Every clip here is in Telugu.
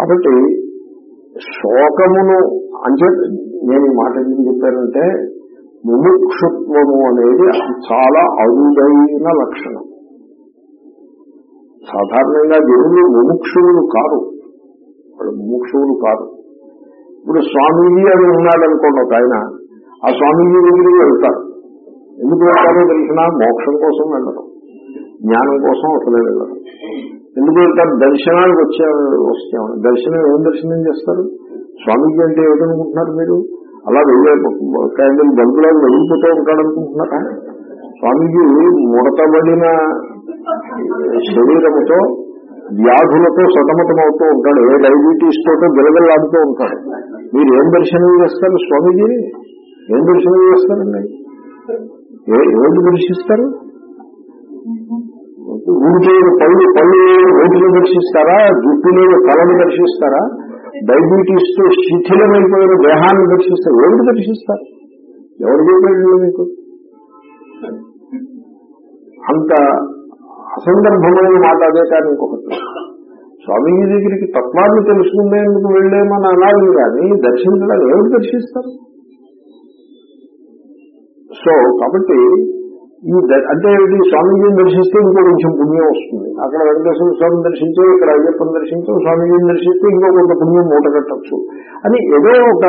కాబట్టి శోకమును అంటే నేను ఈ మాట ఎందుకు చెప్పానంటే ముముక్షుత్వము అనేది చాలా అరుదైన లక్షణం. సాధారణంగా జనులు ముముక్షువులు కారు. వాళ్ళు ముముక్షువులు కారు. ఇప్పుడు స్వామీజీ అని ఉన్నాడనుకోండి ఒక ఆయన. ఆ స్వామీజీ దగ్గరికి వెళ్తారు. ఎందుకు వెళ్తారో తెలిసిన మోక్షం కోసం వెళ్ళరు. జ్ఞానం కోసం అసలే వెళ్ళరు. ఎందుకు దర్శనానికి వచ్చే వస్తాం. దర్శనం ఏం దర్శనం చేస్తారు? స్వామీజీ అంటే ఏదనుకుంటున్నారు మీరు? అలా వెళ్ళే క్యాండిల్ బల్బులా వెలిగిపోతూ ఉంటాడు అనుకుంటున్నారా స్వామీజీ ముడతబడిన శరీరముతో వ్యాధులతో సతమతమవుతూ ఉంటాడు. ఏ డయాబెటీస్ తోటో గెలగలాడుతూ ఉంటాడు. మీరు ఏం దర్శనం చేస్తారు స్వామీజీని ఏం దర్శనం చేస్తారండి? ఏ ఏది దర్శిస్తారు? ఊరికే పళ్ళు పళ్ళు ఓటులు దర్శిస్తారా? జుట్టు లేదు తలను దర్శిస్తారా? డయాబెటీస్తో శిథిలమైపోయిన దేహాన్ని దర్శిస్తారు. ఎవరికి దర్శిస్తారు? ఎవరు చెప్పారు మీకు? అంత అసందర్భమైన మాట అదే కానీ ఇంకొకటి. స్వామీజీ దగ్గరికి తత్వాన్ని తెలుసుకునేందుకు వెళ్ళేమని అనాలి కానీ దర్శించడానికి ఎవరు దర్శిస్తారు? సో కాబట్టి ఈ అంటే ఇది స్వామీజీని దర్శిస్తే ఇంకో కొంచెం పుణ్యం వస్తుంది. అక్కడ వెంకటేశ్వర స్వామిని దర్శించే ఇక్కడ అయ్యప్పని దర్శించే స్వామీజీని దర్శిస్తే ఇంకో కొంత పుణ్యం మూట కట్టచ్చు. అని ఏదో ఒక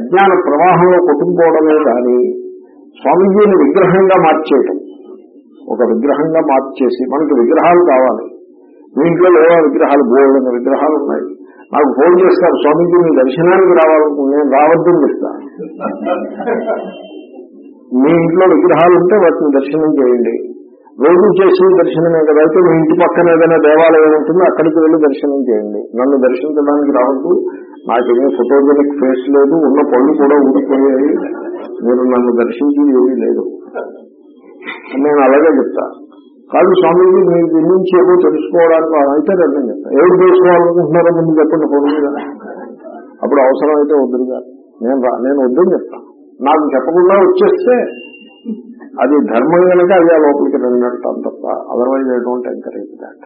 అజ్ఞాన ప్రవాహంలో కొట్టుకుపోవడమే కానీ స్వామీజీని విగ్రహంగా మార్చేయటం. ఒక విగ్రహంగా మార్చేసి మనకి విగ్రహాలు కావాలి. మీ ఇంట్లో లేవా విగ్రహాలు బోల్డని విగ్రహాలు ఉన్నాయి. నాకు ఫోన్ చేస్తారు స్వామీజీ మీ దర్శనానికి రావాలనుకుంటే నేను రావద్దని చెప్తాను మీ ఇంట్లో విగ్రహాలు ఉంటే వాటిని దర్శనం చేయండి. రోజు చేసి దర్శనమే కదా అయితే మీ ఇంటి పక్కన ఏదైనా దేవాలయం ఉంటుందో అక్కడికి వెళ్ళి దర్శనం చేయండి. నన్ను దర్శించడానికి రావద్దు నాకేమీ ఫోటోజెనిక్ ఫేస్ లేదు ఉన్న పళ్ళు కూడా ఊడిపోయాయి మీరు నన్ను దర్శించి ఏమీ లేదు. నేను అలాగే చెప్తా. కాదు స్వామీజీ మీరు దీని నుంచి ఏదో తెలుసుకోవడానికి అయితే అర్థం చెప్తా. ఏడు తెలుసుకోవాలనుకుంటున్నారో ముందు చెప్పండి ఫోన్ మీద అప్పుడు అవసరం అయితే వద్దురుగా. నేను రా- నేను వద్దని చెప్తాను నాకు చెప్పకుండా వచ్చేస్తే అది ధర్మం కనుక అది ఆ లోపలికి వెళ్ళినట్టు తప్ప otherwise I don't encourage that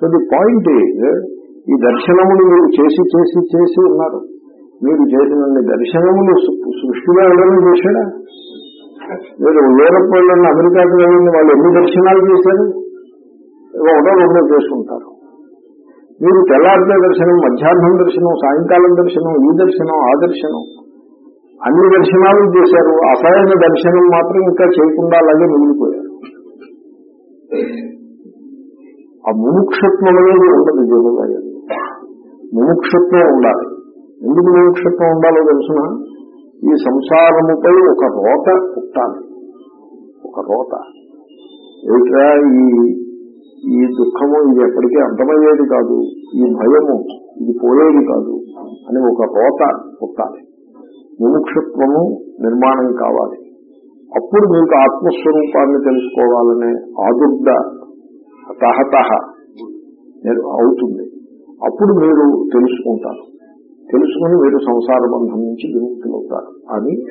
so the point is ఈ దర్శనములు మీరు చేసి చేసి చేసి ఉన్నారు. మీరు చేసిన దర్శనములు సృ- సృష్టిలో ఎవరైనా చేశాడా మీరు యూరప్ వెళ్ళిన అమెరికాకి వెళ్ళిన వాళ్ళు ఎన్ని దర్శనాలు చేశారు? ఒకటో రెండో చేసుకుంటారు. మీరు తెల్లారితే దర్శనం మధ్యాహ్నం దర్శనం సాయంకాలం దర్శనం ఈ దర్శనం ఆ దర్శనం. అన్ని దర్శనాలు చేశారు. అసలైన దర్శనం మాత్రం ఇంకా చేయకుండా అలాగే మిగిలిపోయారు ఆ ముముక్షత్వం అనేది ఉండదు జీవుగా ముముక్షత్వం ఉండాలి. ఎందుకు ముముక్షత్వం ఉండాలో తెలుసిన? ఈ సంసారముపై ఒక రోత పుట్టాలి. ఒక రోత. ఏమిట్రా ఈ ఈ దుఃఖము? ఇది ఎప్పటికీ అర్థమయ్యేది కాదు. ఈ భయము ఇది పోయేది కాదు అని ఒక రోత పుట్టాలి. ముముక్షత్వము నిర్మాణం కావాలి. అప్పుడు మీకు ఆత్మస్వరూపాన్ని తెలుసుకోవాలనే ఆదుర్ద తహత అవుతుంది. అప్పుడు మీరు తెలుసుకుంటారు. తెలుసుకుని మీరు సంసార బంధం నుంచి విముక్తులవుతారు. అని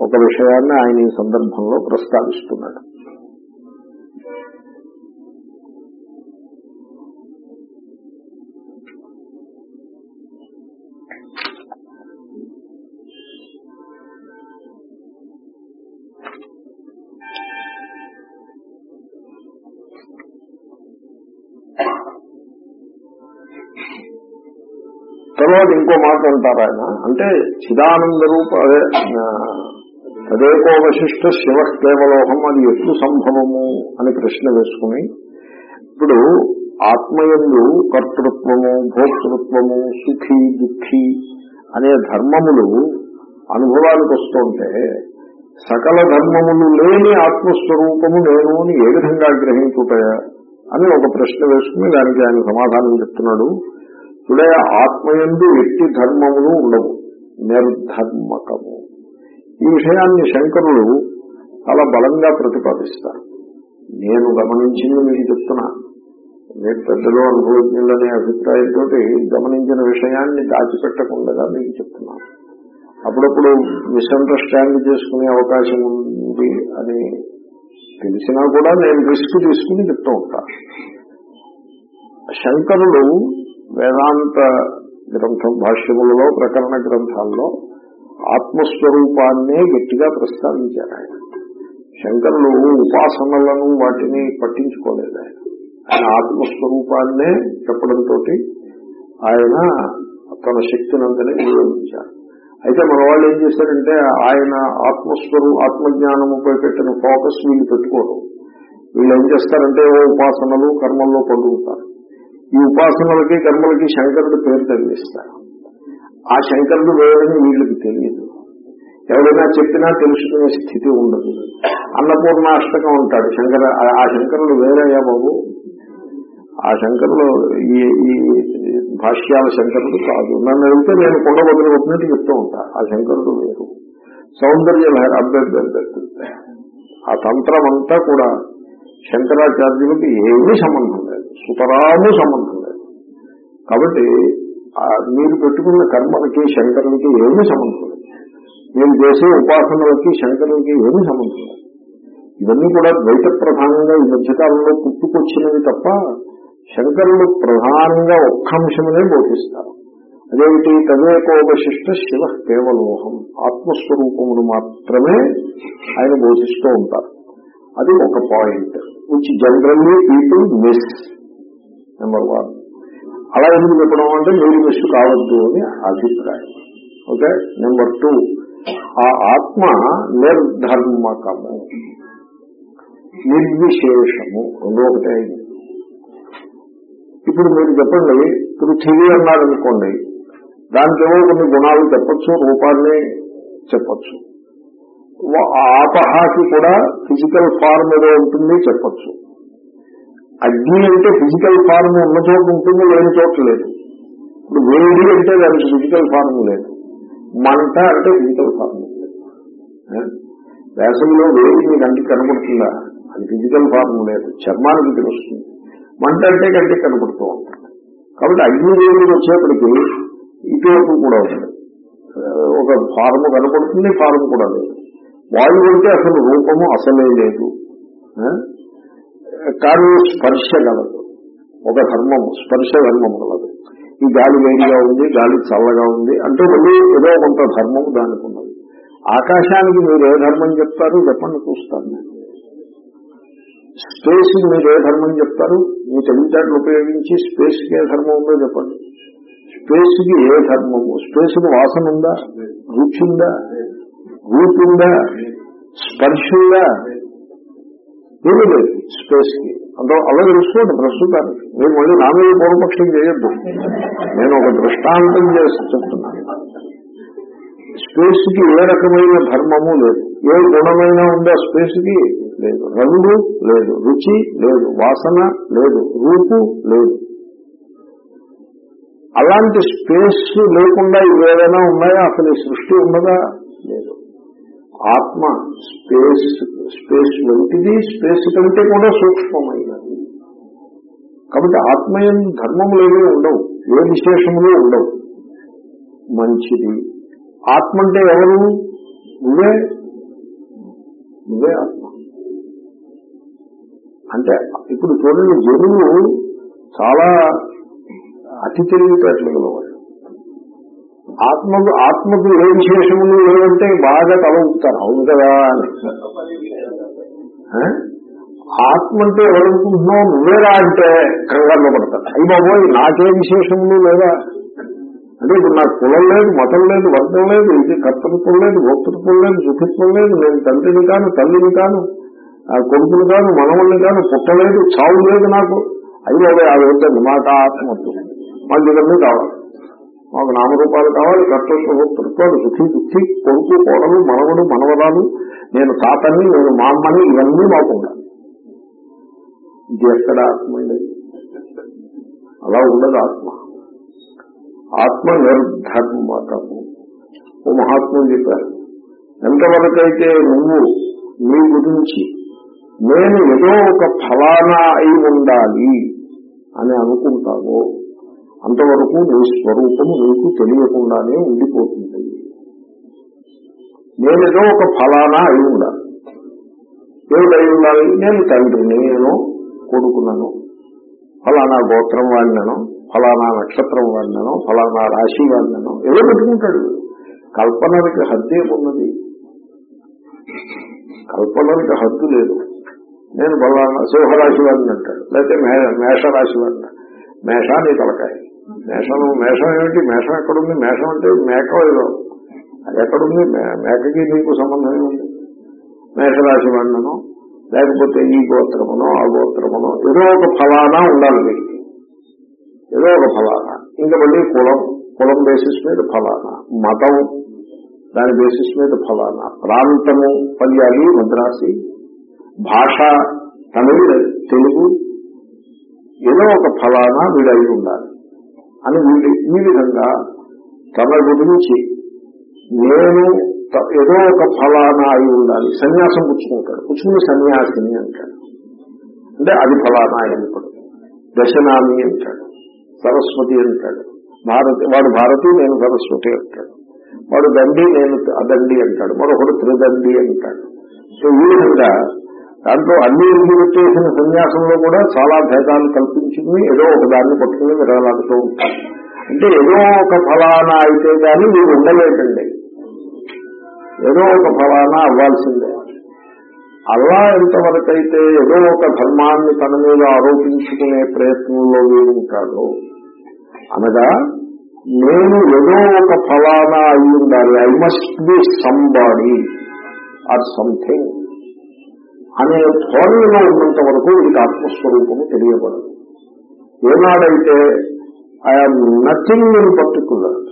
ఒక విషయాన్ని ఆయన ఈ సందర్భంలో ప్రస్తావిస్తున్నాడు. అని ఇంకో మాట అంటారు ఆయన. అంటే చిదానంద రూప అదే ఆ, తదేకోవశిష్ట శివ కేవలోహం అది ఎట్లు సంభవము అని ప్రశ్న వేసుకుని ఇప్పుడు ఆత్మయందు కర్తృత్వము భోక్తృత్వము సుఖి దుఃఖి అనే ధర్మములు అనుభవానికి వస్తుంటే సకల ధర్మములు లేని ఆత్మస్వరూపము నేను అని ఏ విధంగా గ్రహించుతాయా అని ఒక ప్రశ్న వేసుకుని దానికి ఆయన సమాధానం చెప్తున్నాడు. ఇప్పుడే ఆత్మయందు ఎట్టి ధర్మములు ఉండవు నిర్ధర్మకము. ఈ విషయాన్ని శంకరులు చాలా బలంగా ప్రతిపాదిస్తారు. నేను గమనించింది మీకు చెప్తున్నా. మీరు పెద్దలు అనుభవజ్ఞులనే అభిప్రాయంతో గమనించిన విషయాన్ని దాచిపెట్టకుండా మీకు చెప్తున్నాను అప్పుడప్పుడు మిస్అండర్స్టాండ్ చేసుకునే అవకాశం ఉంది అని తెలిసినా కూడా నేను రిస్క్ తీసుకుని చెప్తూ ఉంటాను శంకరులు వేదాంత గ్రంథం భాష్యములలో ప్రకరణ గ్రంథాల్లో ఆత్మస్వరూపాన్నే గట్టిగా ప్రస్తావించారు ఆయన. శంకరులు ఉపాసనలను వాటిని పట్టించుకోలేదు ఆయన. ఆయన ఆత్మస్వరూపాన్నే చెప్పడంతో ఆయన తన శక్తినంతనే వినియోగించారు. అయితే మన వాళ్ళు ఏం చేశారంటే ఆయన ఆత్మస్వరూ ఆత్మజ్ఞానముపై పెట్టిన ఫోకస్ వీళ్ళు పెట్టుకోరు. వీళ్ళు ఏం చేస్తారంటే ఓ ఉపాసనలు కర్మల్లో పడుకుంటారు ఈ ఉపాసనలకి కర్మలకి శంకరుడు పేరు తగిలిస్తారు. ఆ శంకరుడు వేరని వీళ్ళకి తెలియదు. ఎవరైనా చెప్పినా తెలుసుకునే స్థితి ఉండదు. అన్నపూర్ణాష్టకం ఉంటాడు. శంకర ఆ- శంకరుడు వేరయ్యా బాబు. ఆ శంకరుడు ఈ ఈ భాష్యాల శంకరుడు కాదు. నన్ను వెళ్తే నేను కొండ బదులు కొట్టినట్టు చెప్తూ ఉంటా. ఆ శంకరుడు వేరు. సౌందర్య అభ్యర్థి. ఆ తంత్రం అంతా కూడా శంకరాచార్యులకి ఏమీ సంబంధం లేదు. సుతరాము సంబంధం లేదు. కాబట్టి మీరు పెట్టుకున్న కర్మలకి శంకరులకి ఏమీ సంబంధం లేదు. మీరు చేసే ఉపాసనలకి శంకరులకి ఏమీ సంబంధం లేదు. ఇవన్నీ కూడా ద్వైత ప్రధానంగా ఈ మధ్యకాలంలో పుట్టుకొచ్చినవి తప్ప శంకరులు ప్రధానంగా ఒక్క అంశమనే బోధిస్తారు. అదేమిటి? తదేకోవశిష్ట శివ కేవలోహం. ఆత్మస్వరూపమును మాత్రమే ఆయన బోధిస్తూ ఉంటారు. అది ఒక point. Which generally people miss number one అలా ఎందుకు చెప్పడం అంటే మీరు మిస్ కావద్దు అని అభిప్రాయం. ఓకే నెంబర్ టూ ఆ ఆత్మ నిర్ధర్మకము నిర్విశేషము. రెండో ఒకటే ఇప్పుడు మీరు చెప్పండి పృథివీ అన్నారనుకోండి దానికేమో కొన్ని గుణాలు చెప్పచ్చు రూపాన్ని చెప్పచ్చు. ఆపహాకి కూడా ఫిజికల్ ఫార్మ్ ఏదో ఉంటుంది చెప్పచ్చు. అగ్ని అంటే ఫిజికల్ ఫార్మ్ ఉన్న చోట ఉంటుంది లేని చోట లేదు. ఇప్పుడు వేడి అంటే దానికి ఫిజికల్ ఫార్మ్ లేదు. మంట అంటే ఫిజికల్ ఫార్మ్ లేదు. వేసవిలో వేడి మీ కంటికి కనబడుతుందా అది ఫిజికల్ ఫార్మ్ లేదు. చర్మానికి తెలుస్తుంది. మంట అంటే కంటికి కనపడుతూ ఉంటుంది. కాబట్టి అగ్ని వేడి వచ్చేప్పటికి ఇటువంటి కూడా ఉంది. ఒక ఫార్మ్ కనపడుతుంది ఫార్మ్ కూడా లేదు. వాయువు అంటే అసలు రూపము అసలే లేదు. కారు కానీ స్పర్శ గలదు. ఒక ధర్మము స్పర్శ ధర్మం గలదు. ఈ గాలి వేడిగా ఉంది గాలి చల్లగా ఉంది అంటే మళ్ళీ ఏదో కొంత ధర్మము దానికి ఉన్నది. ఆకాశానికి మీరు ఏ ధర్మం చెప్తారు చెప్పండి చూస్తాను నేను. స్పేస్ మీరు ఏ ధర్మం చెప్తారు? మీ తెలివితేటలు ఉపయోగించి స్పేస్కి ఏ ధర్మం ఉందో చెప్పండి. స్పేస్కి ఏ ధర్మము? స్పేస్కు వాసన ఉందా? రుచి ఉందా? రూపు ఉందా? స్పర్శ ఉందా? ఏమీ లేదు స్పేస్కి అంటే అలా తెలుసుకోండి ప్రస్తుతానికి. మీరు మళ్ళీ నా మీద పూర్వపక్షం చేయొద్దు. నేను ఒక దృష్టాంతం చేసి చెప్తున్నాను. స్పేస్కి ఏ రకమైన ధర్మము లేదు. ఏ గుణమైన ఉందా స్పేస్కి లేదు. రంగు లేదు. రుచి లేదు. వాసన లేదు. రూపు లేదు. అలాంటి స్పేస్ లేకుండా ఏదైనా ఉన్నాయా? అసలు సృష్టి ఉన్నదా? లేదు. ఆత్మ స్పేస్ స్పేస్ వంటిది స్పేస్ కంటే కూడా సూక్ష్మమైనది. కాబట్టి ఆత్మయం ధర్మములేమీ ఉండవు ఏ విశేషములు ఉండవు. మంచిది. ఆత్మ అంటే ఎవరు? నువ్వే. నువ్వే ఆత్మ. అంటే ఇప్పుడు చూడండి జనులు చాలా అతి తెలివితేటలు గలవాళ్ళు ఆత్మకు ఆత్మకు ఏ విశేషములు లేవంటే బాగా తల ఊపుతారు. అవును కదా అని. ఆత్మ అంటే ఎవరనుకుంటున్నావు? నువ్వేరా అంటే కంగారులో పడతారు అయ్యి బాబోయ్ నాకే విశేషములు లేదా? అంటే ఇప్పుడు నాకు కులం లేదు మతం లేదు వర్గం లేదు ఇది కర్తృత్వం లేదు భోక్తృత్వం లేదు సుఖిత్వం లేదు నేను తండ్రిని కాను తల్లిని కాను ఆ కొడుకుని కాను మనవుల్ని కాను పుట్టలేదు చావు లేదు నాకు. అయ్యో అది వద్దండి మాట ఆత్మ వద్దు మాకు ఇవన్నీ కావాలి. మాకు నామరూపాలు కావాలి కర్తృత్వ భోక్తృత్వాలు సుఖి దుఃఖి కొడుకు కోడలు మనవడు మనవరాలు నేను తాతని నేను మా అమ్మని ఇవన్నీ మాకు ఉండాలి ఇది ఎక్కడ ఆత్మ అలా ఉండదు ఆత్మ. ఆత్మ నిర్ధర్మతము ఓ మహాత్ములు చెప్పారు ఎంతవరకైతే నువ్వు నీ గురించి నేను ఏదో ఒక ఫలానా అయి ఉండాలి అని అనుకుంటావో అంతవరకు నీ స్వరూపం నీకు తెలియకుండానే ఉండిపోతుంది. నేనేదో ఒక ఫలానా అయి ఉండాలి. ఏమిటై ఉండాలి. నేను తండ్రిని నేను కొడుకున్నాను ఫలానా గోత్రం వాడినను ఫలానా నక్షత్రం వాడినను ఫలానా రాశి వాడినను ఏదో పెట్టుకుంటాడు? కల్పనలకి హద్దే ఉన్నది. కల్పనలకి హద్దు లేదు. నేను ఫలానా సింహరాశి వాడిని అంటాడు. లేకపోతే మే- మేషరాశి వాడిని మేషాన్ని తలకాయ. మేషం మేషం ఏమిటి? మేషం ఎక్కడుంది? మేషం అంటే మేక ఏదో. అది ఎక్కడుంది? మే- మేకకి నీకు సంబంధం ఏముంది? మేకరాశి వాడినను లేకపోతే ఈ గోత్రమునో ఆ గోత్రమునో ఏదో ఒక ఫలానా ఉండాలి వీడికి ఏదో ఒక ఫలానా. ఇంకా మళ్ళీ కులం కులం బేసిస్ మీద ఫలానా. మతం దాని బేసిస్ మీద ఫలానా. ప్రాంతము పల్యాలి మద్రాసి భాష తమిళ తెలుగు ఏదో ఒక ఫలానా వీడు అయి ఉండాలి. అని వీడి ఈ విధంగా తన గురించి నేను ఏదో ఒక ఫలానా అయి ఉండాలి. సన్యాసం పుచ్చుకుంటాడు. పుచ్చుకుని సన్యాసిని అంటాడు. అంటే అది ఫలానా అయినప్పుడు దశనామి అంటాడు. సరస్వతి అంటాడు. భారతి వాడు భారతి నేను సరస్వతి అంటాడు. వాడు దండి నేను అదండి అంటాడు. మరొకడు త్రిదండి అంటాడు. సో ఈ విధంగా దాంట్లో అన్ని ఇల్లు సన్యాసంలో కూడా చాలా భేదాలు కల్పించుకుని ఏదో ఒక దాన్ని పట్టుకుని విరాలాడుతూ ఉంటారు అంటే ఏదో ఒక ఫలానా అయితే కానీ మీరు ఉండలేదండి. ఏదో ఒక ఫలానా అవ్వాల్సిందే. అలా ఎంతవరకైతే ఏదో ఒక ధర్మాన్ని తన మీద ఆరోపించుకునే ప్రయత్నంలో వీడు ఉంటాడు. అనగా నేను ఏదో ఒక ఫలానా అయి ఉండాలి. I must be somebody or something అనే ధోరణిలో ఉన్నంత వరకు వీడికి ఆత్మస్వరూపము తెలియబడదు. ఏనాడైతే I'm nothing in particular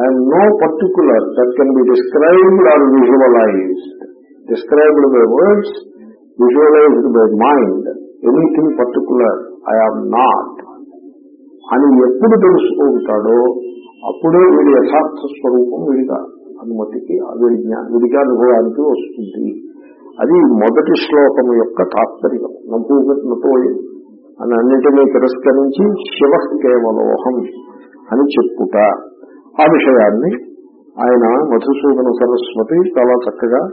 I'm no particular that can be described or visualised described by words visualised by mind anything particular I am not అని ఎప్పుడు తెలుసుకుంటాడో అప్పుడే వీడి యథార్థ స్వరూపం వీడిగా అనుమతికి వీడి జ్ఞా- వీడిగా అనుభవానికి వస్తుంది. అది మొదటి శ్లోకం యొక్క తాత్పర్యం. నంపుతో అని అన్నిటినీ తిరస్కరించి శివ కేవలోహం అని చెప్పుట. ఆ విషయాన్ని ఆయన మధుసూదన సరస్వతి చాలా చక్కగా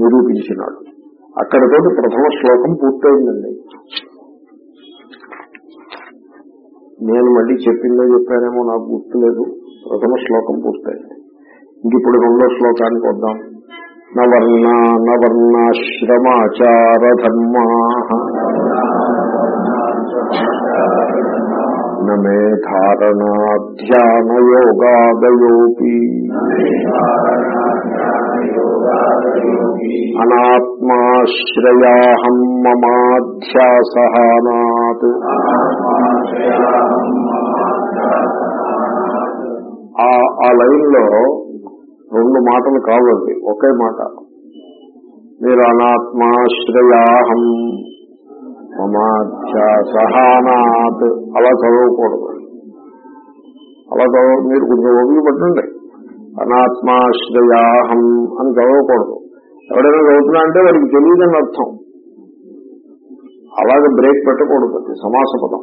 నిరూపించినాడు. అక్కడితోటి ప్రథమ శ్లోకం పూర్తయిందండి. నేను మళ్ళీ చెప్పిందో చెప్పానేమో నాకు గుర్తులేదు. ప్రథమ శ్లోకం పూర్తయింది. ఇంక ఇప్పుడు రెండో శ్లోకానికి వద్దాం. నవర్ణ నవర్ణాశ్రమాచార ధర్మా నమే ధారణాధ్యానయోగాదయోపి. అనాత్మాశ్రయాహం మమాధ్యాసహానాత్. ఆ ఆ లైన్లో రెండు మాటలు కావండి. ఒకే మాట. మీరు అనాత్మాశ్రయాహం మమాధ్యాసహానాత్ అలా చదవకూడదు. అలా చదవ మీరు కొంచెం ఓపిక పట్టండి. అనాత్మాశ్రయాహం అని చదవకూడదు. ఎవడైనా చదువుతున్నా అంటే వాడికి తెలియదని అర్థం. అలాగే బ్రేక్ పెట్టకూడదు అది సమాస పదం.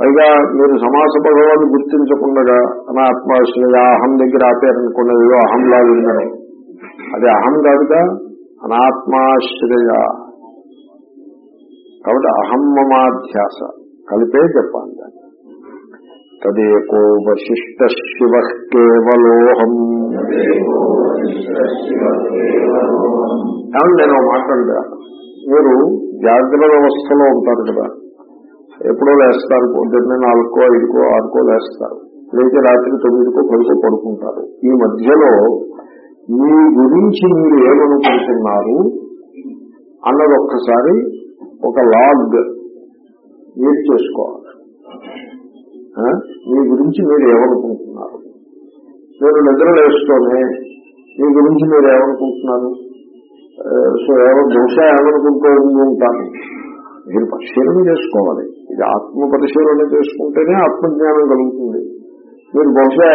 పైగా మీరు సమాస పదవాన్ని గుర్తించకుండా అనాత్మాశ్రయ అహం దగ్గర ఆపారనుకోండి ఏదో అహంలా విన్నారు అది అహం కాదుగా అనాత్మాశ్రయ. కాబట్టి అహం మమాధ్యాస. కలిపే చెప్పాలి దాన్ని. తదేకో వశిష్ట శివ కేవలోహం. ఏమన్నా నేను ఒక మీరు జాగ్రత్త వ్యవస్థలో ఉంటారు కదా. ఎప్పుడో లేస్తారు పొద్దున్నే నాలుగుకో ఐదుకో ఆరుకో లేస్తారు. లేచి రాత్రి తొమ్మిదికో పదికో పడుకుంటారు. ఈ మధ్యలో మీ గురించి మీరు ఏమనుకుంటున్నారు అన్నది ఒక్కసారి ఒక లాగ్ మీరు చేసుకోవాలి. మీ గురించి మీరు ఏమనుకుంటున్నారు? మీరు నిద్ర లేస్తూనే మీ గురించి మీరు ఏమనుకుంటున్నారు? సో ఏమో బహుశా ఏమనుకుంటూ ఉండి ఉంటాను మీరు పరిశీలన చేసుకోవాలి. ఇది ఆత్మ పరిశీలన చేసుకుంటేనే ఆత్మజ్ఞానం కలుగుతుంది. మీరు బహుశా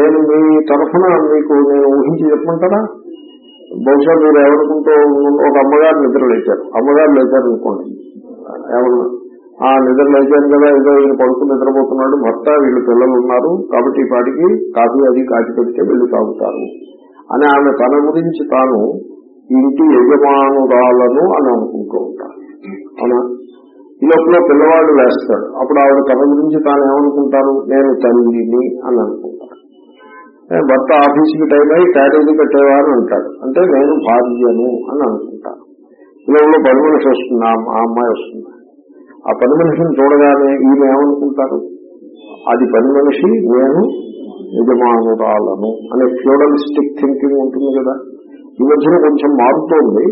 నేను మీ తరఫున మీకు నేను ఊహించి చెప్పమంటారా? బహుశా మీరు ఏమనుకుంటూ ఒక అమ్మగారు నిద్ర లేచారు. అమ్మగారు లేచారు అనుకోండి. ఏమన్నా? ఆ నిద్ర లేచాను కదా ఏదో ఈయన పడుకుని నిద్రపోతున్నాడు భర్త వీళ్ళు పిల్లలు ఉన్నారు కాబట్టి ఈ పాటికి కాఫీ అది కాచి పెడితే వీళ్ళు తాగుతారు అని ఆమె తన గురించి తాను ఇంటి యజమానురాలను అని అనుకుంటూ ఉంటారు. అవునా? ఈ లోపల పిల్లవాడు వేస్తాడు. అప్పుడు ఆవిడ తన గురించి తాను ఏమనుకుంటారు? నేను తల్లిని అని అనుకుంటారు. భర్త ఆఫీస్కి టైం అయి క్యారేజీ కట్టేవారు అంటాడు అంటే నేను భార్యను అని అనుకుంటాను. ఈ పని మనిషి వస్తుంది ఆ అమ్మాయి వస్తుంది. ఆ పని మనిషిని చూడగానే ఈమె ఏమనుకుంటారు? అది పని మనిషి నేను యజమానురాలను అనే ఫ్యూడలిస్టిక్ థింకింగ్ ఉంటుంది కదా. ఈ మధ్యన కొంచెం మారుతోంది.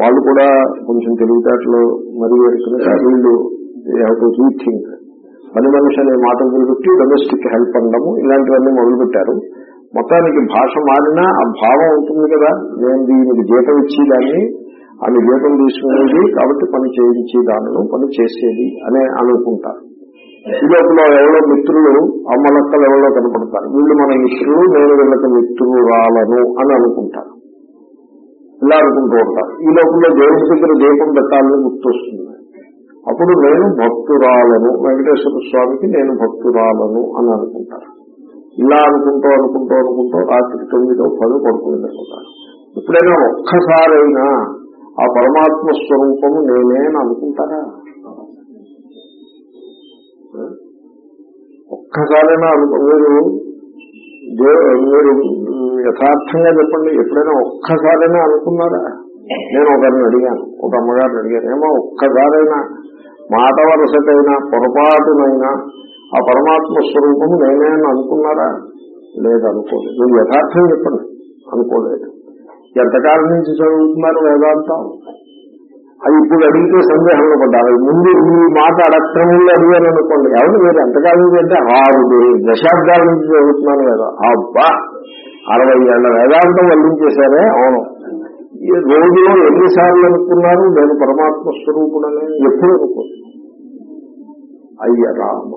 వాళ్ళు కూడా కొంచెం తెలివితేటలు మరియు ఎరుకలుగా వీళ్ళు రీథింక్ పని మనిషి అనే మాట మొదలుపెట్టి డొమెస్టిక్ హెల్ప్ అనడము ఇలాంటివన్నీ మొదలుపెట్టారు. మొత్తానికి భాష మారినా ఆ భావం ఉంటుంది కదా నేను దీనికి జీతం ఇచ్చి దాన్ని ఆమె జీతం తీసుకునేది కాబట్టి పని చేయించి దానిలో పని చేసేది అనే అనుకుంటారు. ఈ లోపల ఎవరో మిత్రులు అమ్మలక్కలు ఎవరో కనపడతారు. వీళ్ళు మన మిత్రులు నేను వీళ్ళకి మిత్రురాలను అని అనుకుంటారు. ఇలా అనుకుంటూ ఉంటారు. ఈ లోపల దేవుడి దగ్గర దీపం పెట్టాలని గుర్తొస్తుంది. అప్పుడు నేను భక్తురాలను వెంకటేశ్వర స్వామికి నేను భక్తురాలను అని అనుకుంటాను. ఇలా అనుకుంటూ అనుకుంటూ అనుకుంటూ రాత్రి తొమ్మిదో పదో పడుకుని అనుకుంటాను ఎప్పుడైనా ఒక్కసారైనా ఆ పరమాత్మ స్వరూపము నేనే అని అనుకుంటారా? ఒక్కసారైనా అనుకో మీరు మీరు యథార్థంగా చెప్పండి ఎప్పుడైనా ఒక్కసారైనా అనుకున్నారా? నేను ఒకరిని అడిగాను ఒక అమ్మగారిని అడిగాను ఏమో ఒక్కసారైనా మాట వరుసకైనా పొరపాటునైనా ఆ పరమాత్మ స్వరూపము నేనే అని అనుకున్నారా? లేదు అనుకోలేదు మీరు యథార్థం చెప్పండి. అనుకోలేదు. ఎంతకాలం నుంచి చదువుతున్నారు వేదాంతం? అది ఇప్పుడు అడిగితే సందేహంలో పడ్డారు. ముందు ఈ మాట అడక్రమంలో అడిగాను అనుకోండి. ఎవరు మీరు ఎంతకాలం నుంచి అంటే ఆరు దశాబ్దాల నుంచి చదువుతున్నాను కదా అబ్బా! అరవై ఏళ్ళ వేదాంతం వల్లించేశారే? అవును. రోజులో ఎన్నిసార్లు అనుకున్నారు నేను పరమాత్మ స్వరూపుడని ఎప్పుడు అనుకో అయ్య రామ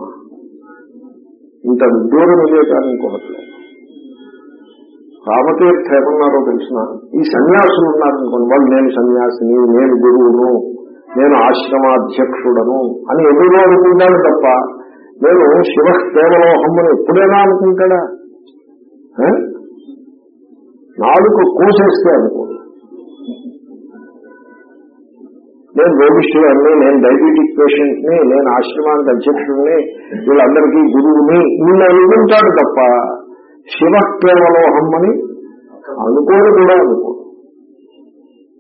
ఇంత విదూరం వివేకాన్ని ఇంకొకటి రామతీర్థ ఏమన్నారో తెలిసిన ఈ సన్యాసులు ఉన్నారనుకోండి వాళ్ళు నేను సన్యాసిని నేను గురువును నేను ఆశ్రమాధ్యక్షుడను అని ఎదురుగా అనుకుంటాడు తప్ప నేను శివ కేవలోహం అని ఎప్పుడైనా అనుకుంటాడా? నాలుగు కోసేస్తే అనుకోడు. నేను రోగిష్ఠులన్నీ నేను డయాబెటిక్ పేషెంట్ని నేను ఆశ్రమానికి అధ్యక్షుడిని వీళ్ళందరికీ గురువుని వీళ్ళు అనుకుంటాడు తప్ప శివ ప్రేమలోహమ్మని అనుకోని కూడా అనుకో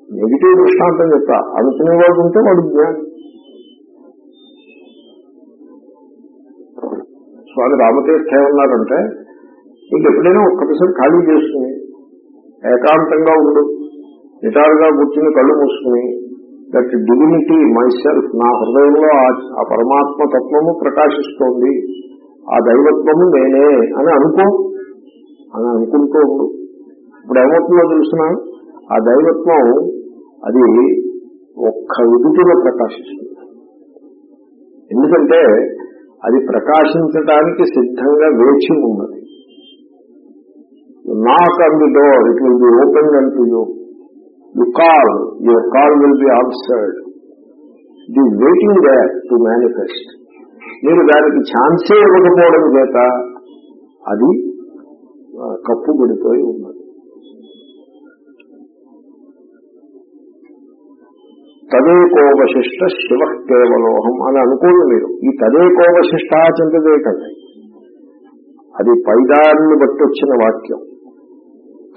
నెగిటివ్ దృష్టాంతం చెప్తా. అనుకునేవాడు ఉంటే వాడు జ్ఞాని స్వామి రామతీర్థ ఏమన్నారంటే నీకు ఎప్పుడైనా ఒక్కసారి ఖాళీ చేసుకుని ఏకాంతంగా ఉండు నిటారుగా కూర్చుని కళ్ళు మూసుకుని దట్ డివినిటీ మై సెల్ఫ్ నా హృదయంలో ఆ- పరమాత్మ తత్వము ప్రకాశిస్తోంది. ఆ దైవత్వము నేనే అని అనుకో. అని అనుకుంటూ ఉండు. ఇప్పుడు ఏమవుతుందో తెలిసిన? ఆ దైవత్వం అది ఒక్క విధుటిలో ప్రకాశిస్తుంది. ఎందుకంటే అది ప్రకాశించడానికి సిద్ధంగా వేచి ఉన్నది. నాక్ on door it will be open అంటూ you you call your call will be answered the waiting they to manifest మీరు దానికి ఛాన్సే ఇవ్వకపోవడం చేత అది కప్పుబడిపోయి ఉన్నది. తదేకోవశిష్ట శివ కేవలోహం అని అనుకోండి మీరు. ఈ తదేకోవశిష్ట చింత చేయకండి అది పైదాన్ని బట్టి వచ్చిన వాక్యం.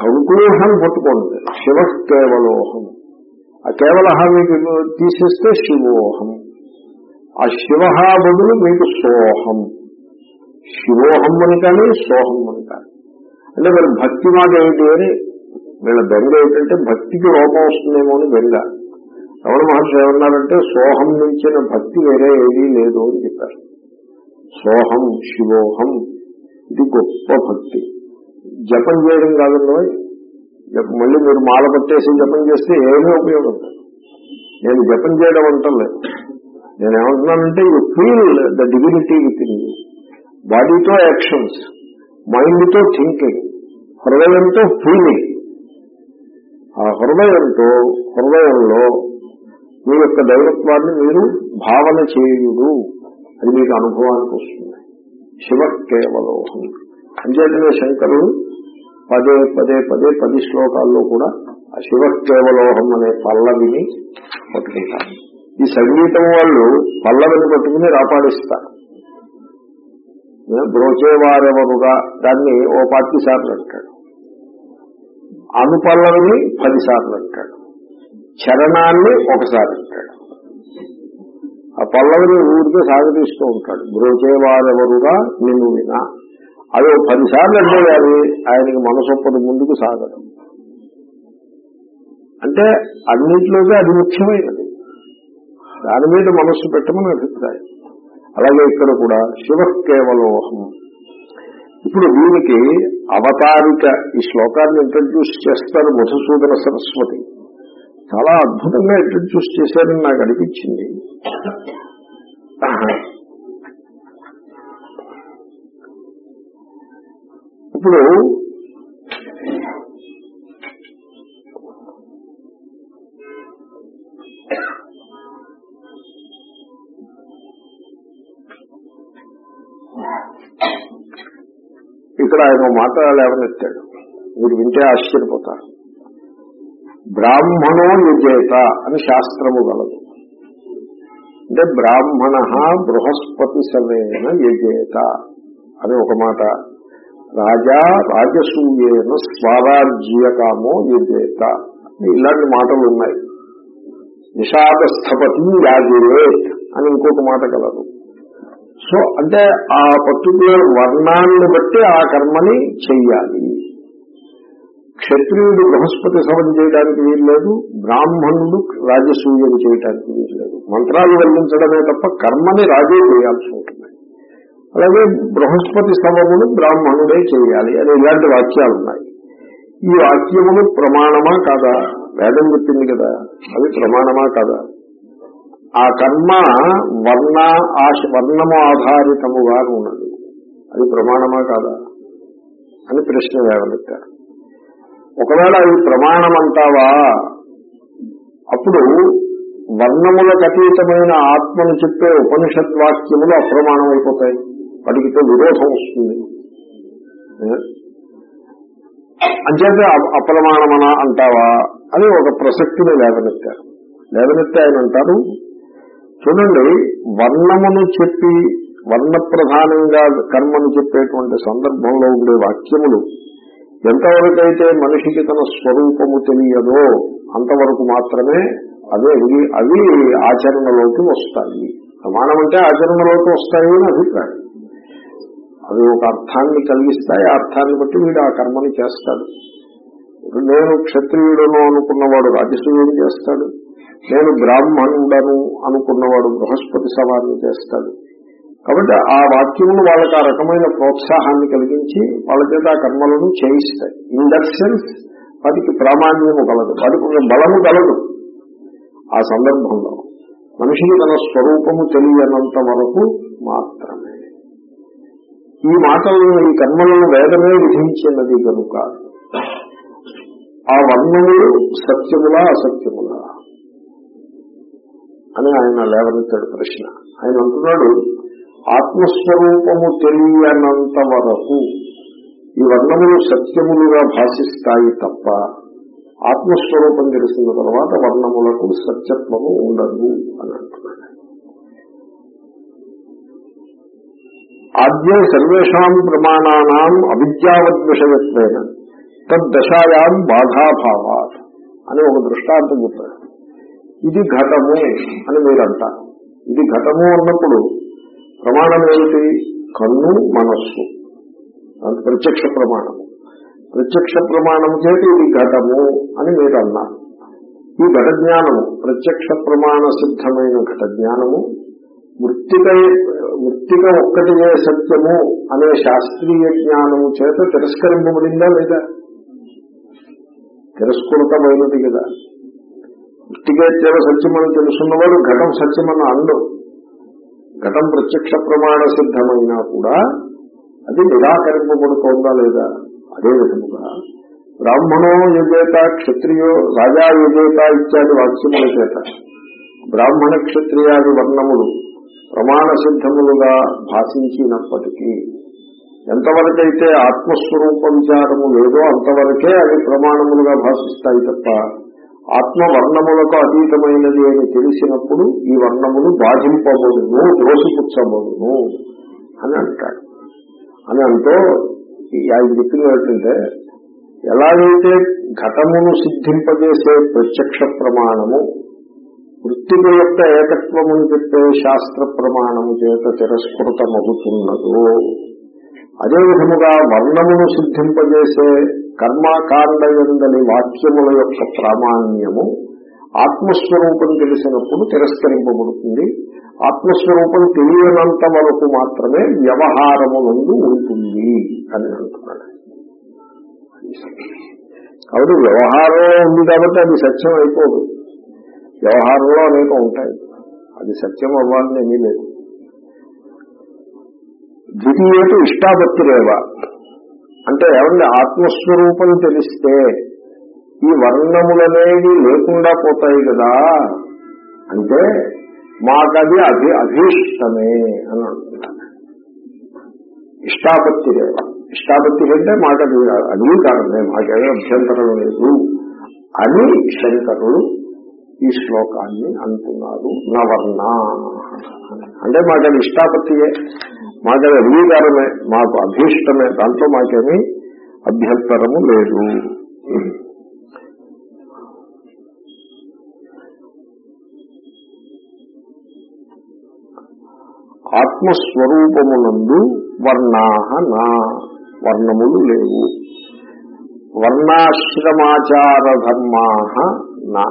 కంక్లూషన్ పట్టుకోండి. శివ కేవలోహం ఆ కేవల మీకు తీసేస్తే శివోహం. ఆ శివ బదులు మీకు సోహం. శివోహం అని కానీ సోహం అని కానీ. అంటే మరి భక్తి మాట ఏమిటి అని? వీళ్ళ బెంగ ఏంటంటే భక్తికి లోపం వస్తుందేమో అని బెంగ. రమణ మహర్షి ఏమన్నారంటే సోహం మించిన భక్తి వేరే ఏదీ లేదు అని చెప్పారు. సోహం శివోహం ఇది గొప్ప భక్తి. జపం చేయడం కాదండి మళ్ళీ మీరు మాల పట్టేసి జపం చేస్తే ఏమీ ఉపయోగం నేను జపం చేయడం అంటలేదు నేను ఏమంటున్నానంటే you feel the dignity with in you బాడీతో actions మైండ్తో థింకింగ్ హృదయంతో ఫీలింగ్ ఆ హృదయంతో హృదయంలో మీ యొక్క దైవత్వాన్ని మీరు భావన చేయుడు అది మీకు అనుభవానికి వస్తుంది. శివ కేవలోహం అంచేతనే శంకరుడు పదే పదే పదే పది శ్లోకాల్లో కూడా ఆ శివ కేవలోహం అనే పల్లవిని పట్టుకుంటారు ఈ సంగీతం వాళ్ళు పల్లవిని పట్టుకుని రాపాడిస్తారు. బ్రోచేవారెవరుగా? దాన్ని ఓ పార్టీ సార్లు అంటాడు. అనుపల్లవిని పదిసార్లు అంటాడు. చరణాన్ని ఒకసారి అంటాడు. ఆ పల్లవిని ఊరికే సాగతీస్తూ ఉంటాడు. బ్రోచేవారెవరుగా? నిన్ను వినా. అది పదిసార్లు అడ్డేయాలి ఆయనకి మనసొప్పటి ముందుకు సాగడం. అంటే అన్నింటిలోకి అది ముఖ్యమైనది. దాని మీద మనస్సు పెట్టమని అభిప్రాయం. అలాగే ఇక్కడ కూడా శివ కేవలోహం. ఇప్పుడు దీనికి అవతారిక ఈ శ్లోకాన్ని ఇంట్రడ్యూస్ చేస్తారు మధుసూదన సరస్వతి. చాలా అద్భుతంగా ఇంట్రడ్యూస్ చేశారని నాకు అనిపించింది. ఆయన మాట లేవనెత్తాడు మీరు వింటే ఆశ్చర్యపోతారు. బ్రాహ్మణో యజేత అని శాస్త్రము గలదు. అంటే బ్రాహ్మణ బృహస్పతి సమేన యజేత అని ఒక మాట. రాజా రాజసూయేన స్వరాజ్యకామో యజేత. ఇలాంటి మాటలు ఉన్నాయి. నిషాదస్థపతి యాజయేత్ అని ఇంకొక మాట కలదు సో అంటే ఆ పర్టికులర్ వర్ణాన్ని బట్టి ఆ కర్మని చెయ్యాలి. క్షత్రియుడు బృహస్పతి సవం చేయడానికి వీల్లేదు బ్రాహ్మణుడు రాజసూయం చేయడానికి వీల్లేదు. మంత్రాలు వర్ణించడమే తప్ప కర్మని రాజే చేయాల్సి ఉంటుంది. అలాగే బృహస్పతి సవమును బ్రాహ్మణుడే చేయాలి అని ఇలాంటి వాక్యాలు ఉన్నాయి. ఈ వాక్యములు ప్రమాణమా కాదా? వేదం చెప్పింది కదా అవి ప్రమాణమా కాదా? ఆ కర్మ వర్ణ ఆశ వర్ణము ఆధారితముగా ఉన్నది. అది ప్రమాణమా కాదా? అని ప్రశ్న వేవలెత్తారు ఒకవేళ అది ప్రమాణం అంటావా అప్పుడు వర్ణములకు అతీతమైన ఆత్మను చెప్పే ఉపనిషత్ వాక్యములు అప్రమాణం అయిపోతాయి వాటికితో విరోధం వస్తుంది. అంచేత అప్రమాణమన అంటావా? అని ఒక ప్రసక్తిని లేవనెత్తారు. లేవనెత్తి ఆయన అంటారు చూడండి వర్ణమును చెప్పి వర్ణ ప్రధానంగా కర్మను చెప్పేటువంటి సందర్భంలో ఉండే వాక్యములు ఎంతవరకైతే మనిషికి తన స్వరూపము తెలియదో అంతవరకు మాత్రమే అవి అవి ఆచరణలోకి వస్తాయి. ప్రమాణం అంటే ఆచరణలోకి వస్తాయి అని అభిప్రాయం. అవి ఒక అర్థాన్ని కలిగిస్తాయి ఆ అర్థాన్ని బట్టి వీడు ఆ కర్మని చేస్తాడు. నేను క్షత్రియుడను అనుకున్నవాడు రాజసూయం చేస్తాడు. నేను బ్రాహ్మణుడను అనుకున్నవాడు బృహస్పతి సవాన్ని చేస్తాడు. కాబట్టి ఆ వాక్యములు వాళ్ళకి ఆ రకమైన ప్రోత్సాహాన్ని కలిగించి వాళ్ళ చేత ఆ కర్మలను చేయిస్తాయి. ఇన్ దట్ సెన్స్ వాటికి ప్రామాణ్యము కలదు వాటికి బలము కలదు ఆ సందర్భంలో మనిషికి తన స్వరూపము తెలియనంత వరకు మాత్రమే. ఈ మాటలను ఈ కర్మలను వేదమే విధించినది కనుక ఆ వర్ణములు సత్యములా అసత్యములా? అని ఆయన లేవనెత్తాడు ప్రశ్న. ఆయన అంటున్నాడు ఆత్మస్వరూపము తెలియనంత వరకు ఈ వర్ణములు సత్యములుగా భాషిస్తాయి తప్ప ఆత్మస్వరూపం తెలిసిన తర్వాత వర్ణములకు సత్యత్వము ఉండదు అని అంటున్నాడు. ఆద్య సర్వేషాం ప్రమాణానాం అవిద్యావద్ విషయత్వైన తద్దశాయాం బాధాభావాత్ అని ఒక దృష్టాంతం చెప్పాడు ఇది ఘటము అని మీరు ఇది ఘటము అన్నప్పుడు ప్రమాణం ఏమిటి? కన్ను మనస్సు. ప్రత్యక్ష ప్రమాణము ప్రత్యక్ష ప్రమాణం చేతి ఇది ఘటము అని మీరు అన్నారు ఈ ఘట జ్ఞానము ప్రత్యక్ష ప్రమాణ సిద్ధమైన ఘట జ్ఞానము మృతిక వృత్తిక ఒక్కటిదే సత్యము అనే శాస్త్రీయ జ్ఞానము చేత తిరస్కరింపబడిందా లేదా? తిరస్కృతమైనది కదా. వృత్తికేత్యవ సత్యమని తెలుసున్నవాడు ఘటం సత్యమని అండు ఘటం ప్రత్యక్ష ప్రమాణ సిద్ధమైనా కూడా అది నిరాకరింపబడుతోందా లేదా? అదే విధముగా బ్రాహ్మణో యజేత క్షత్రియో రాజా యజేత ఇత్యాది వాక్యముల చేత బ్రాహ్మణ క్షత్రియాది వర్ణములు ప్రమాణ సిద్ధములుగా భాషించినప్పటికీ ఎంతవరకైతే ఆత్మస్వరూప విచారము లేదో అంతవరకే అవి ప్రమాణములుగా భాషిస్తాయి తప్ప ఆత్మ వర్ణములకు అతీతమైనది అని తెలిసినప్పుడు ఈ వర్ణములు బాధింపబడును ద్రోసిపుచ్చబడును అని అంటాడు. అని అంటూ ఆయన చెప్పింది ఏంటంటే ఎలాగైతే ఘటమును సిద్ధింపజేసే ప్రత్యక్ష ప్రమాణము వృత్తిక యొక్క ఏకత్వమును చెప్పే శాస్త్ర ప్రమాణము చేత తిరస్కృతమవుతున్నదో అదే విధముగా వర్ణమును సిద్ధింపజేసే కర్మకాండ ఎందని వాక్యముల యొక్క ప్రామాణ్యము ఆత్మస్వరూపం తెలిసినప్పుడు తిరస్కరింపబడుతుంది. ఆత్మస్వరూపం తెలియనంత వరకు మాత్రమే వ్యవహారము నుండి ఉంటుంది అని అంటున్నాడు. కాబట్టి వ్యవహారంలో ఉంది కాబట్టి అది సత్యం అయిపోదు. వ్యవహారంలో అనేక ఉంటాయి. అది సత్యం అవ్వాలని ఏమీ లేదు. ద్వితీయటు ఇష్టాపత్తిరేవ అంటే ఏమండి ఆత్మస్వరూపం తెలిస్తే ఈ వర్ణములనేవి లేకుండా పోతాయి కదా. అంటే మాకది అభి అభీష్టమే అని అంటున్నాడు ఇష్టాపత్తిరేవ ఇష్టాపత్తి అంటే మాకది కారణమే మాకేమీ అభ్యంతరం లేదు అని శంకరుడు ఈ శ్లోకాన్ని అంటున్నారు నవర్ణ. అంటే మాకది ఇష్టాపత్తియే మాకు అంగీకారమే మాకు అభీష్టమే దాంట్లో మాకేమీ అభ్యంతరము లేదు. ఆత్మస్వరూపమునందు వర్ణాహ నా వర్ణములు లేవు. వర్ణాశ్రమాచార ధర్మా నా.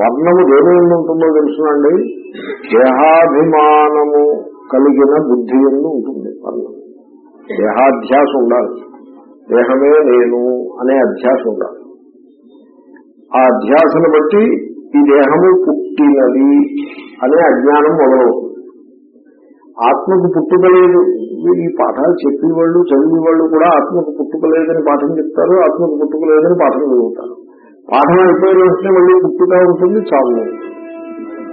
వర్ణము దేని ఉంటుందో తెలుసునండి? దేహాభిమానము కలిగిన బుద్ధి ఎందు ఉంటుంది వర్ణం దేహాధ్యాస ఉండాలి. దేహమే నేను అనే అధ్యాస ఉండాలి. ఆ అధ్యాసను బట్టి ఈ దేహము పుట్టినది అనే అజ్ఞానం మొదలవుతుంది. ఆత్మకు పుట్టుకలేదు ఈ పాఠాలు చెప్పేవాళ్ళు చదివేవాళ్ళు కూడా ఆత్మకు పుట్టుకలేదని పాఠం చెప్తారు ఆత్మకు పుట్టుకలేదని పాఠం చదువుతారు. పాఠం అయిపోయిన వెంటనే మళ్ళీ పుట్టుక ఉంటుంది చాలు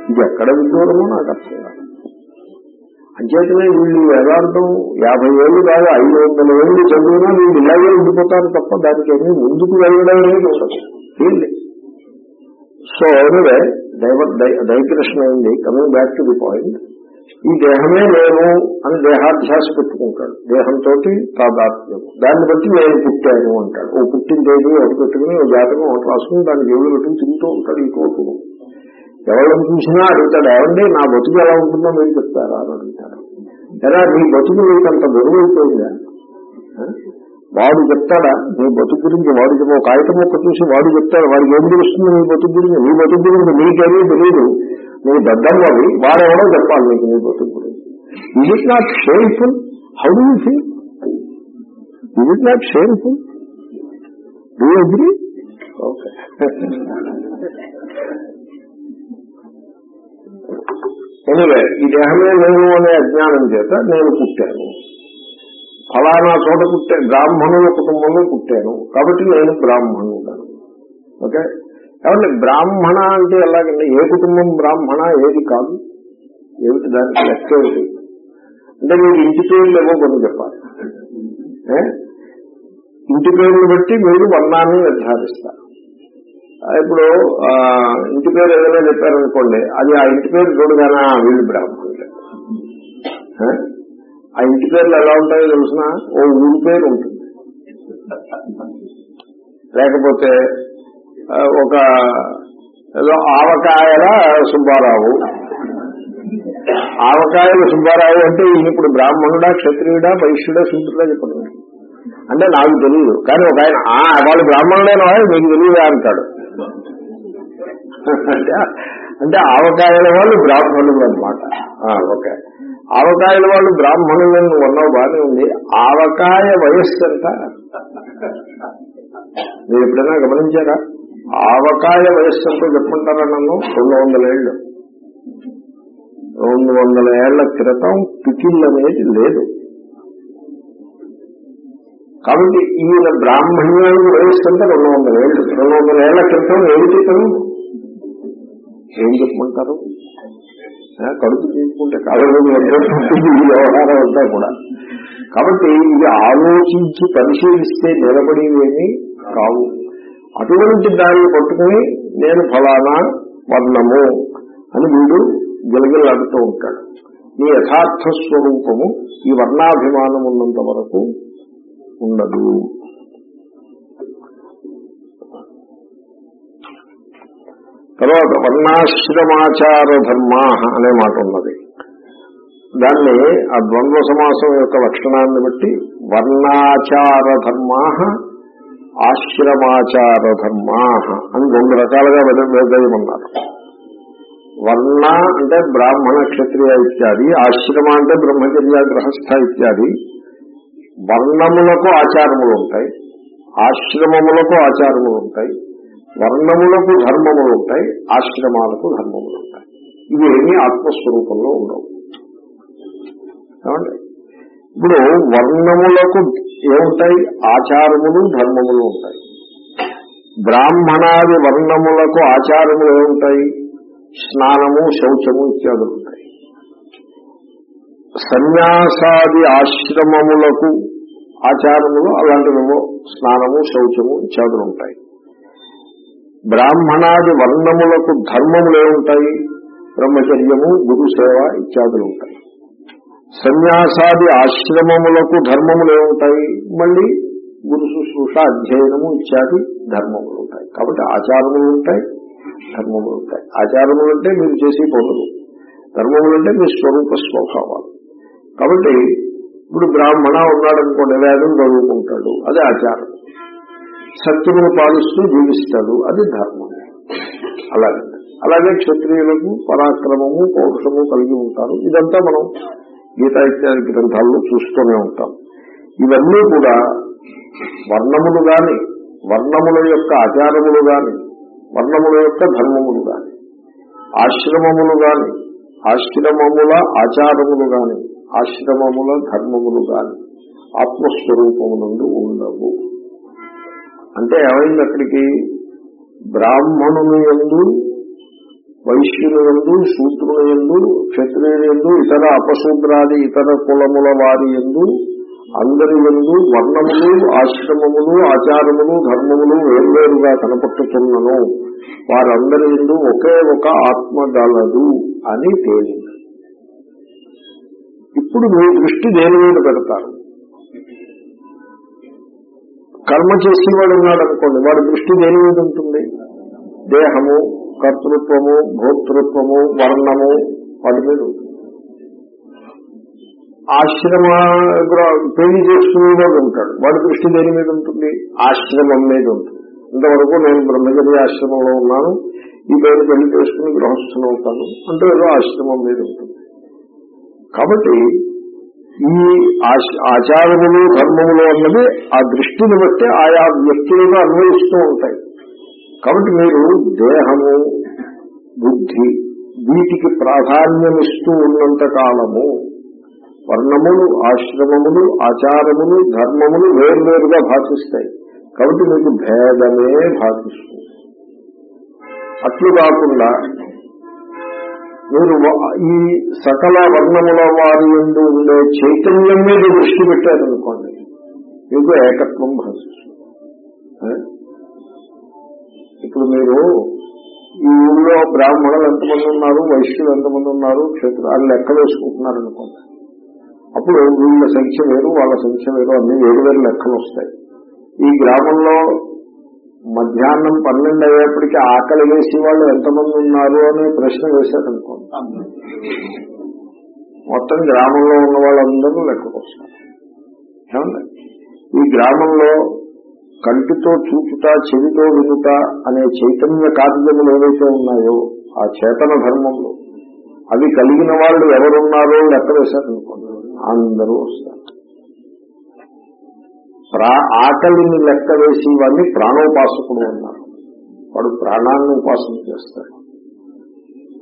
ఇది ఎక్కడ విదూరమో నాకు అర్థం కాదు. అంచేతనే వీళ్ళు వేదాంతం యాభై ఏళ్ళు కాదు ఐదు వందల ఏళ్ళు చదివినా వీళ్ళు ఇలాగే ఉండిపోతారు తప్ప దానికి ఏమీ ముందుకు వెళ్ళడం అనేది సో ఎనివే దైవ డైగ్రెషన్ అయింది. Coming back to the point ఈ దేహమే నేను అని దేహాధ్యాస పెట్టుకుంటాడు. దేహంతో తాదాత్మ్యం దాన్ని బట్టి నేను పుట్టాను అంటాడు. ఓ పుట్టిన తేదీ ఒకటి పెట్టుకుని ఓ జాతకం ఒకటి రాసుకుని దాన్ని జేబులు పెట్టుకుని తింటూ ఉంటాడు ఈ కోటు ఎవరిని చూసినా అడుగుతాడు ఏమండి నా బతుకు ఎలా ఉంటుందో మీరు చెప్తారా? అని అడుగుతాడు. ఎలా? నీ బతుకు నీకంత అంత వాడు చెప్తాడా నీ బతుకు గురించి వాడు ఒక కాగితం ఒక్క చూసి వాడు చెప్తాడు వాడికి ఏం తెలుస్తుంది నీ బతుకు గురించి? నీ బతుకు గురించి నీకేమీ తెలియదు నువ్వు దద్దమ్మవి వాడెవడో చెప్పాలి నీకు నీ బతుకు గురించి. Is it not cheerful how do you feel is it not cheerful do agree okay anyway ఈ దేహమే నేను అనే అజ్ఞానం చేత నేను పుట్టాను. ఫలానా చోట పుట్టే బ్రాహ్మణుల కుటుంబంలో పుట్టాను. కాబట్టి నేను బ్రాహ్మణుడను ఓకే? కాబట్టి బ్రాహ్మణ అంటే ఎలాగంటే ఏ కుటుంబం బ్రాహ్మణ ఏది కాదు. ఏమిటి దానికి లెక్క ఏమిటి? అంటే మీరు ఇంటి పేర్లు ఏమో కొన్ని చెప్పాలి. ఇంటి పేరుని బట్టి మీరు వర్ణాన్ని నిర్ధారిస్తారు. ఇప్పుడు ఇంటి పేరు ఏదైనా చెప్పారనుకోండి అది ఆ ఇంటి పేరు చూడగానే వీళ్ళు బ్రాహ్మణులు. ఆ ఇంటి పేర్లు ఎలా ఉంటాయో తెలిసిన ఓ ఊరి పేరు ఉంటుంది. లేకపోతే ఒక ఏదో ఆవకాయల సుబ్బారావు. ఆవకాయల సుబ్బారావు అంటే ఈయన ఇప్పుడు బ్రాహ్మణుడా క్షత్రియుడా వైశ్యుడా శూద్రుడా చెప్పండి. అంటే నాకు తెలియదు కానీ ఒక ఆయన వాళ్ళు బ్రాహ్మణులేనా మీకు తెలియదా అంటాడు. అంటే ఆవకాయల వాళ్ళు బ్రాహ్మణులు అనమాట ఓకే. ఆవకాయల వాళ్ళు బ్రాహ్మణులు నువ్వు ఉన్నావు బాగానే ఉంది. ఆవకాయ వయస్సు ఎంత? మీరు ఎప్పుడైనా గమనించారా? ఆవకాయ వయస్సు ఎంతో చెప్పుకుంటారా నన్ను? రెండు వందల ఏళ్ళు. రెండు వందల ఏళ్ళ క్రితం పికిల్ అనేది లేదు. కాబట్టి ఈయన బ్రాహ్మణ్యానికి వయస్సు అంటే రెండు వందల ఏళ్ళు. రెండు వందల ఏళ్ళ క్రితం ఏమిటి తను? ఏం చెప్పమంటారు? కడుపు తీసుకుంటే కాలంలో వ్యవహారం అంతా కూడా. కాబట్టి ఇది ఆలోచించి పరిశీలిస్తే నిలబడేవేమి కావు. అటువంటి దాన్ని పట్టుకుని నేను ఫలానా వర్ణము అని వీడు గెలగలాడుతూ ఉంటాడు. నీ యథార్థ స్వరూపము ఈ వర్ణాభిమానం ఉన్నంత వరకు ఉండదు. తర్వాత వర్ణాశ్రమాచార ధర్మా అనే మాట ఉన్నది. దాన్ని ఆ ద్వంద్వ సమాసం యొక్క లక్షణాన్ని బట్టి వర్ణాచార ధర్మా ఆశ్రమాచార ధర్మా అని రెండు రకాలుగా వేదయమన్నారు వర్ణ అంటే బ్రాహ్మణ క్షత్రియ ఇత్యాది ఆశ్రమ అంటే బ్రహ్మచర్య గ్రహస్థ ఇత్యాది. వర్ణములకు ఆచారములు ఉంటాయి ఆశ్రమములకు ఆచారములు ఉంటాయి వర్ణములకు ధర్మములు ఉంటాయి ఆశ్రమాలకు ధర్మములు ఉంటాయి. ఇవి ఏమీ ఆత్మస్వరూపంలో ఉండవు. ఏమండి? ఇప్పుడు వర్ణములకు ఏముంటాయి? ఆచారములు ధర్మములు ఉంటాయి. బ్రాహ్మణాది వర్ణములకు ఆచారములు ఏముంటాయి? స్నానము శౌచము ఇత్యాదులు ఉంటాయి. సన్యాసాది ఆశ్రమములకు ఆచారములు అలాంటివేమో స్నానము శౌచము ఇత్యాదులు ఉంటాయి. బ్రాహ్మణాది వర్ణములకు ధర్మములు ఉంటాయి బ్రహ్మచర్యము గురు సేవ ఇత్యాదులు ఉంటాయి. సన్యాసాది ఆశ్రమములకు ధర్మములు ఉంటాయి మళ్ళీ గురు శుశ్రూష అధ్యయనము ఇత్యాది ధర్మములు ఉంటాయి. కాబట్టి ఆచారములు ఉంటాయి ధర్మములు ఉంటాయి. ఆచారములు అంటే మీరు చేసే పనులు. ధర్మములు అంటే మీ స్వరూప స్వభావాలు. కాబట్టి ఇప్పుడు బ్రాహ్మణ ఉన్నాడనుకోండి వేదం చదువుకుంటాడు అదే ఆచారం. సత్యమును పాలిస్తూ జీవిస్తాడు. అది ధర్మం. అలాగే అలాగే క్షత్రియులకు పరాక్రమము పౌరుషము కలిగి ఉంటారు. ఇదంతా మనం గీతా ఇత్యాది గ్రంథాల్లో చూస్తూనే ఉంటాం. ఇవన్నీ కూడా వర్ణములు గాని వర్ణముల యొక్క ఆచారములు గాని వర్ణముల యొక్క ధర్మములు గాని ఆశ్రమములు గాని ఆశ్రమముల ఆచారములు గాని ఆశ్రమముల ధర్మములు గాని ఆత్మస్వరూపమునందు ఉండవు. అంటే ఏమైంది అక్కడికి? బ్రాహ్మణుని ఎందు వైశ్యుని ఎందు శూద్రుని ఎందు క్షత్రియుని ఎందు ఇతర అపశూద్రాది ఇతర కులముల వారి ఎందు అందరి ఎందు వర్ణములు ఆశ్రమములు ఆచారములు ధర్మములు వేర్వేరుగా కనపట్టుతున్నను వారందరి ఎందు ఒకే ఒక ఆత్మ గలదు అని తేలింది. ఇప్పుడు మీ దృష్టి దేని మీద పెడతారు? కర్మ చేసేవాడు ఉన్నాడు అనుకోండి వాడి దృష్టి దేని మీద ఉంటుంది? దేహము కర్తృత్వము భోక్తృత్వము వర్ణము వాటి మీద ఉంటుంది. ఆశ్రమ పెళ్ళి చేసుకునేవాడు ఉంటాడు వాడి దృష్టి దేని మీద ఉంటుంది? ఆశ్రమం మీద ఉంటుంది. ఇంతవరకు నేను బ్రహ్మచర్య ఆశ్రమంలో ఉన్నాను ఈ పేరు పెళ్ళి చేసుకుని గృహస్థులు అవుతాను అంటే ఏదో ఆశ్రమం మీద ఉంటుంది. కాబట్టి ఈ ఆచారములు ధర్మములు అన్నది ఆ దృష్టిని బట్టి ఆయా వ్యక్తులుగా అన్వయిస్తూ ఉంటాయి. కాబట్టి మీరు దేహము బుద్ధి వీటికి ప్రాధాన్యమిస్తూ ఉన్నంత కాలము వర్ణములు ఆశ్రమములు ఆచారములు ధర్మములు వేర్వేరుగా భాషిస్తాయి. కాబట్టి మీకు భేదమే భాషిస్తుంది. అట్లు కాకుండా మీరు ఈ సకల వర్ణముల వారి ఎందు ఉండే చైతన్యం మీద దృష్టి పెట్టారనుకోండి మీకు ఏకత్వం భాషిస్తుంది ఇప్పుడు మీరు ఈ ఊళ్ళో బ్రాహ్మణులు ఎంతమంది ఉన్నారు వైశ్యులు ఎంతమంది ఉన్నారు క్షేత్ర వాళ్ళు లెక్క వేసుకుంటున్నారు అనుకోండి అప్పుడు వీళ్ళ సంఖ్య వేరు వాళ్ళ సంఖ్య వేరు అన్ని వేరు వేరు లెక్కలు వస్తాయి. ఈ గ్రామంలో మధ్యాహ్నం పన్నెండు అయ్యేప్పటికీ ఆకలి వేసి వాళ్ళు ఎంతమంది ఉన్నారు అనే ప్రశ్న వేశారనుకోండి మొత్తం గ్రామంలో ఉన్న వాళ్ళందరూ లెక్కకొస్తారు ఏమండి? ఈ గ్రామంలో కంటితో చూచుట చెవితో వినుట అనే చైతన్య కార్యములు ఏవైతే ఉన్నాయో ఆ చేతన ధర్మములు అవి కలిగిన వాళ్ళు ఎవరున్నారో లెక్క వేశారనుకోండి అందరూ వస్తారు. ప్రా ఆకలిని లెక్క వేసి వాడిని ప్రాణోపాసకుడు అన్నారు. వాడు ప్రాణాన్ని ఉపాసన చేస్తాడు.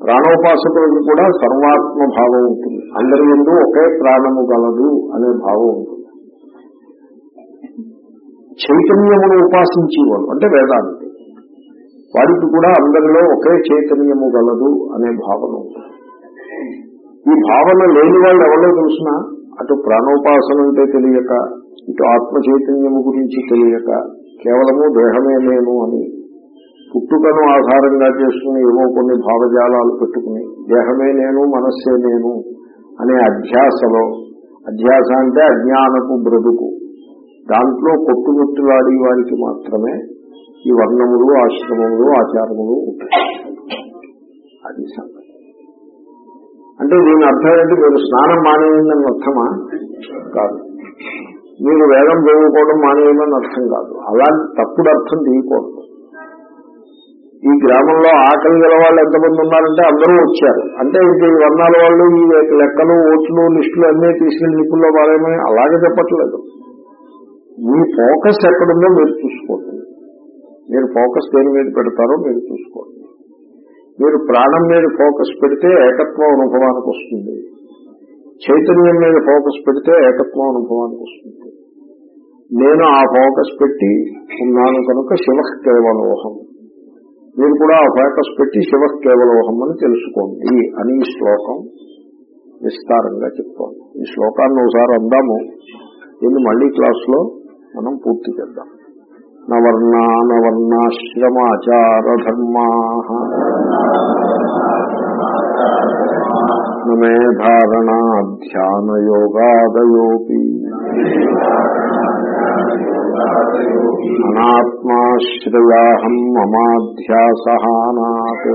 ప్రాణోపాసకుడికి కూడా సర్వాత్మ భావం ఉంటుంది. అందరి ఎందు ఒకే ప్రాణము గలదు అనే భావం ఉంటుంది. చైతన్యమును ఉపాసించేవాడు అంటే వేదాంతి. వాడికి కూడా అందరిలో ఒకే చైతన్యము గలదు అనే భావన ఉంటుంది. ఈ భావన లేని వాళ్ళు ఎవరో తెలిసినా? అటు ప్రాణోపాసన అంటే తెలియక ఇటు ఆత్మ చైతన్యము గురించి తెలియక కేవలము దేహమే నేను అని పుట్టుకను ఆధారంగా చేసుకుని ఏవో కొన్ని భావజాలాలు పెట్టుకుని దేహమే నేను మనస్సే నేను అనే అధ్యాసలో అధ్యాస అంటే అజ్ఞానపు బ్రతుకు. దాంట్లో కొట్టుముట్టులాడి వారికి మాత్రమే ఈ వర్ణములు ఆశ్రమములు ఆచారములు ఉంటాయి. అది సంగతి. అంటే దీని అర్థం ఏంటి? మీరు స్నానం మానేయందని అర్థమా? కాదు. మీరు వేదం చదువుకోవడం మానేయమని అర్థం కాదు. అలాంటి తప్పుడు అర్థం తీయకూడదు. ఈ గ్రామంలో ఆకలి గల వాళ్ళు ఎంతమంది ఉన్నారంటే అందరూ వచ్చారు. అంటే ఇంక ఈ వర్ణాల వాళ్ళు ఈ లెక్కలు ఓట్లు లిస్టులు అన్నీ తీసుకెళ్ళి నిపుణుల పారేమని అలాగే చెప్పట్లేదు. మీ ఫోకస్ ఎక్కడుందో మీరు చూసుకోండి. మీరు ఫోకస్ దేని మీద పెడతారో మీరు చూసుకోండి. మీరు ప్రాణం మీద ఫోకస్ పెడితే ఏకత్వం అనుభవానికి వస్తుంది. చైతన్యం మీద ఫోకస్ పెడితే ఏకత్వం అనుభవానికి వస్తుంది. నేను ఆ ఫోకస్ పెట్టి ఉన్నాను కనుక శివ కేవలోహం. మీరు కూడా ఆ ఫోకస్ పెట్టి శివ కేవలోహం అని తెలుసుకోండి అని ఈ శ్లోకం విస్తారంగా చెప్తోంది. ఈ శ్లోకాన్ని ఒకసారి అందాము. దీన్ని మళ్ళీ క్లాసులో మనం పూర్తి చేద్దాం. నవర్ణా నవర్ణాశ్రమాచార ధర్మా నే ధారణా ధ్యాన అనాత్మాశ్రయాహం మమాధ్యాసహానాత్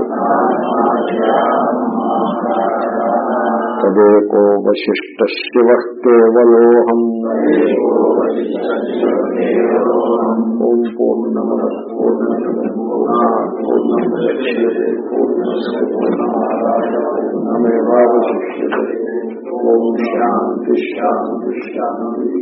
తదేకో వశిష్ట శివ కేవలోహం ఓం పూర్ణమద పూర్ణమేవాశిష్యతే ఓం శాంతి శాంతి శాంతి